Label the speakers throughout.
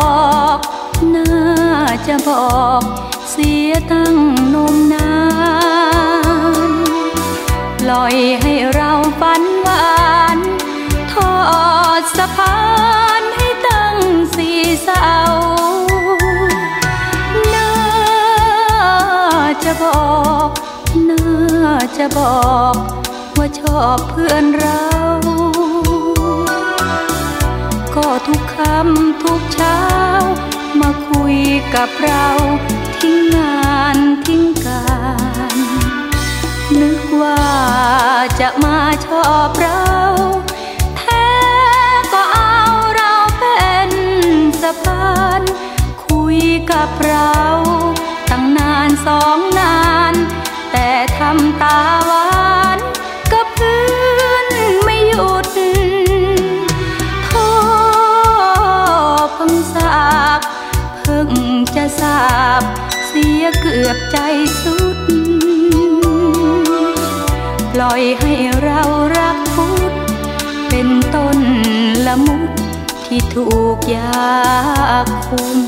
Speaker 1: อกน่าจะบอกเสียตั้งนมนานปล่อยให้เราฝันหวานทอดสะพานให้ตั้งสีเสาน่าจะบอกน่าจะบอกว่าชอบเพื่อนเรา ก็ทุกคำทุกเช้า มาคุยกับเราทิ้งงานทิ้งการ นึกว่าจะมาชอบเราแท้ก็เอาเราเป็นสะพานคุยกับเราตั้งนานสองนาน แต่ทำตาหวา สาบ เสียเกือบใจสุด ปล่อยให้เรารักพุทธเป็นต้นละมุดที่ถูกยาคุม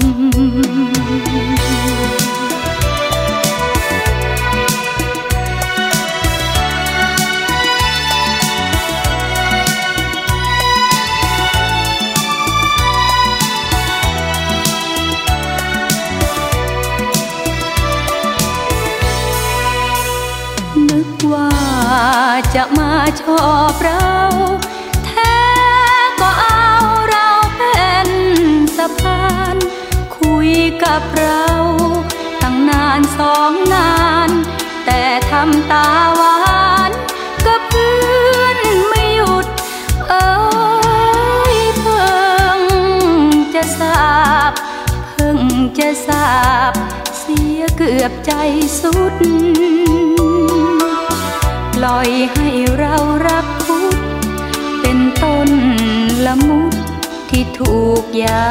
Speaker 1: จะมาชอบเราแท้ก็เอาเราเป็นสะพาน คุยกับเราตั้งนานสองนาน แต่ทำตาหวานกับเพื่อนไม่หยุด เอ้ยเพิ่งจะสาบ เพิ่งจะสาบ เสียเกือบใจสุด ล่อยให้เรารักพุทธเป็นต้นละมุดที่ถูกยา